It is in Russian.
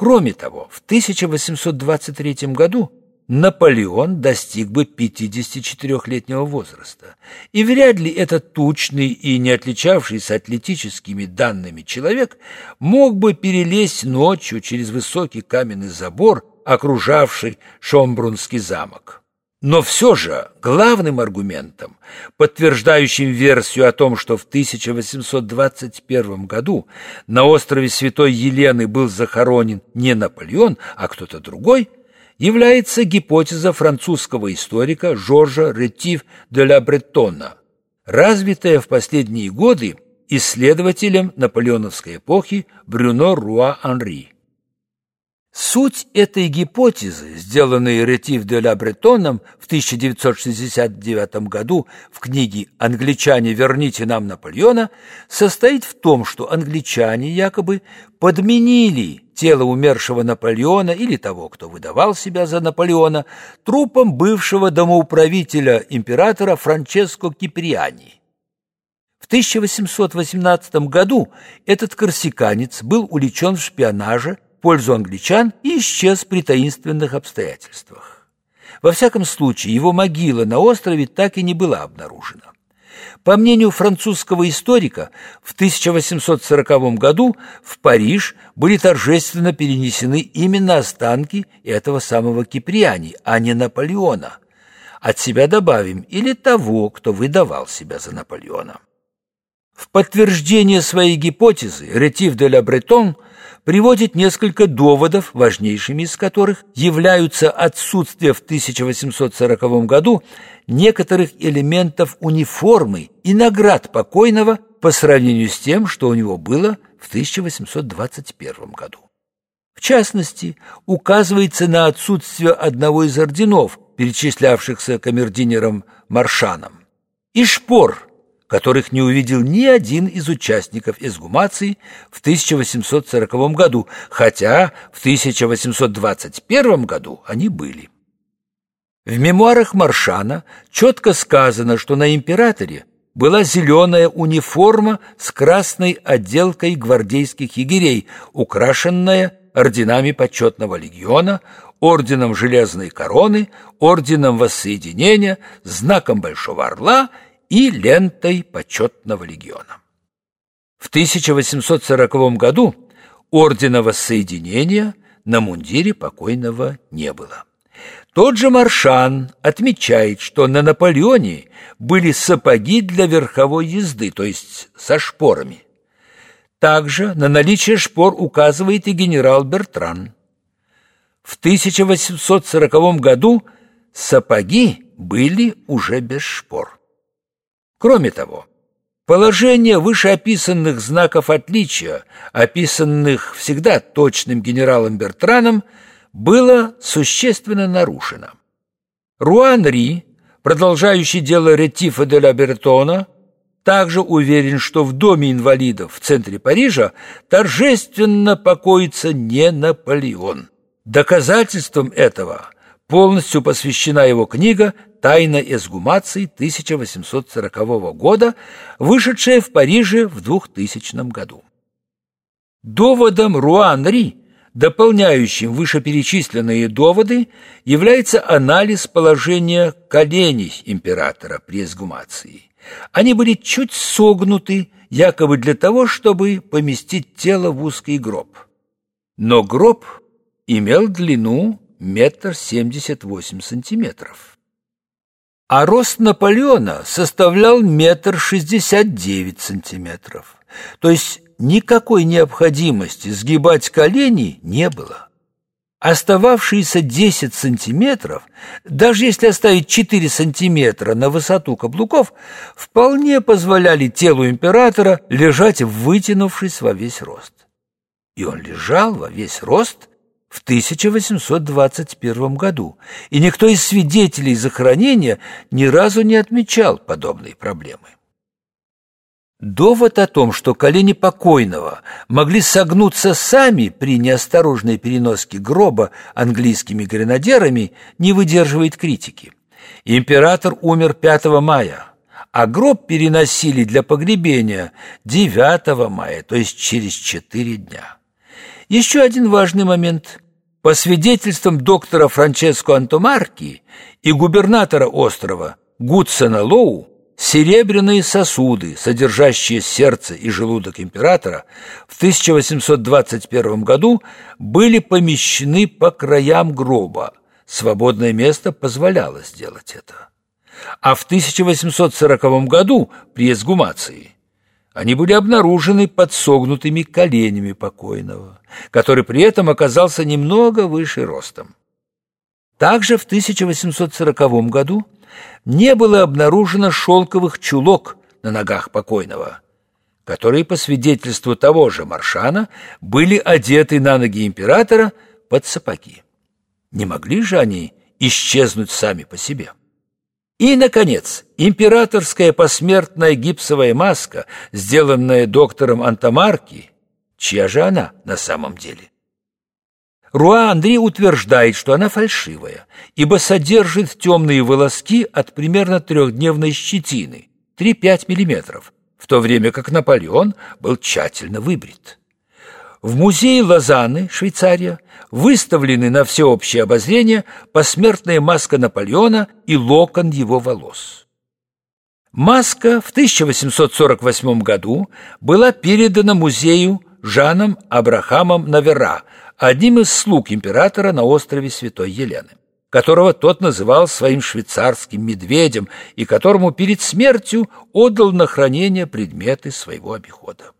Кроме того, в 1823 году Наполеон достиг бы 54-летнего возраста, и вряд ли этот тучный и не отличавшийся атлетическими данными человек мог бы перелезть ночью через высокий каменный забор, окружавший Шомбрунский замок. Но все же главным аргументом, подтверждающим версию о том, что в 1821 году на острове Святой Елены был захоронен не Наполеон, а кто-то другой – является гипотеза французского историка Жоржа Ретив де ла Бретона, развитая в последние годы исследователем наполеоновской эпохи Брюно Руа Анри. Суть этой гипотезы, сделанной Ретив де ла Бретоном в 1969 году в книге «Англичане, верните нам Наполеона», состоит в том, что англичане якобы подменили тело умершего Наполеона или того, кто выдавал себя за Наполеона, трупом бывшего домоуправителя императора Франческо Киприани. В 1818 году этот корсиканец был уличен в шпионаже пользу англичан и исчез при таинственных обстоятельствах. Во всяком случае, его могила на острове так и не была обнаружена. По мнению французского историка, в 1840 году в Париж были торжественно перенесены именно останки этого самого Киприани, а не Наполеона. От себя добавим или того, кто выдавал себя за Наполеона. В подтверждение своей гипотезы Ретив де ла Бретон – приводит несколько доводов, важнейшими из которых являются отсутствие в 1840 году некоторых элементов униформы и наград покойного по сравнению с тем, что у него было в 1821 году. В частности, указывается на отсутствие одного из орденов, перечислявшихся камердинером Маршаном, и шпор, которых не увидел ни один из участников эксгумации в 1840 году, хотя в 1821 году они были. В мемуарах Маршана четко сказано, что на императоре была зеленая униформа с красной отделкой гвардейских егерей, украшенная орденами почетного легиона, орденом Железной короны, орденом Воссоединения, знаком Большого Орла и лентой почетного легиона. В 1840 году ордена воссоединения на мундире покойного не было. Тот же Маршан отмечает, что на Наполеоне были сапоги для верховой езды, то есть со шпорами. Также на наличие шпор указывает и генерал Бертран. В 1840 году сапоги были уже без шпор. Кроме того, положение вышеописанных знаков отличия, описанных всегда точным генералом Бертраном, было существенно нарушено. Руан Ри, продолжающий дело Ретифа де ла Бертона, также уверен, что в доме инвалидов в центре Парижа торжественно покоится не Наполеон. Доказательством этого полностью посвящена его книга «Тайна эсгумации» 1840 года, вышедшая в Париже в 2000 году. Доводом Руанри, дополняющим вышеперечисленные доводы, является анализ положения коленей императора при эсгумации. Они были чуть согнуты, якобы для того, чтобы поместить тело в узкий гроб. Но гроб имел длину метр семьдесят восемь сантиметров а рост Наполеона составлял метр шестьдесят девять сантиметров. То есть никакой необходимости сгибать колени не было. Остававшиеся 10 сантиметров, даже если оставить 4 сантиметра на высоту каблуков, вполне позволяли телу императора лежать вытянувшись во весь рост. И он лежал во весь рост в 1821 году, и никто из свидетелей захоронения ни разу не отмечал подобной проблемы. Довод о том, что колени покойного могли согнуться сами при неосторожной переноске гроба английскими гренадерами, не выдерживает критики. Император умер 5 мая, а гроб переносили для погребения 9 мая, то есть через 4 дня. Еще один важный момент. По свидетельствам доктора Франческо Антомарки и губернатора острова Гудсона Лоу, серебряные сосуды, содержащие сердце и желудок императора, в 1821 году были помещены по краям гроба. Свободное место позволяло сделать это. А в 1840 году при эсгумации они были обнаружены под согнутыми коленями покойного, который при этом оказался немного выше ростом. Также в 1840 году не было обнаружено шелковых чулок на ногах покойного, которые, по свидетельству того же Маршана, были одеты на ноги императора под сапоги. Не могли же они исчезнуть сами по себе? И, наконец, императорская посмертная гипсовая маска, сделанная доктором Антамарки, чья же она на самом деле? Руа Андрей утверждает, что она фальшивая, ибо содержит темные волоски от примерно трехдневной щетины, 3-5 миллиметров, в то время как Наполеон был тщательно выбрит. В музее Лозанны, Швейцария, выставлены на всеобщее обозрение посмертная маска Наполеона и локон его волос. Маска в 1848 году была передана музею Жаном Абрахамом Навера, одним из слуг императора на острове Святой Елены, которого тот называл своим швейцарским медведем и которому перед смертью отдал на хранение предметы своего обихода.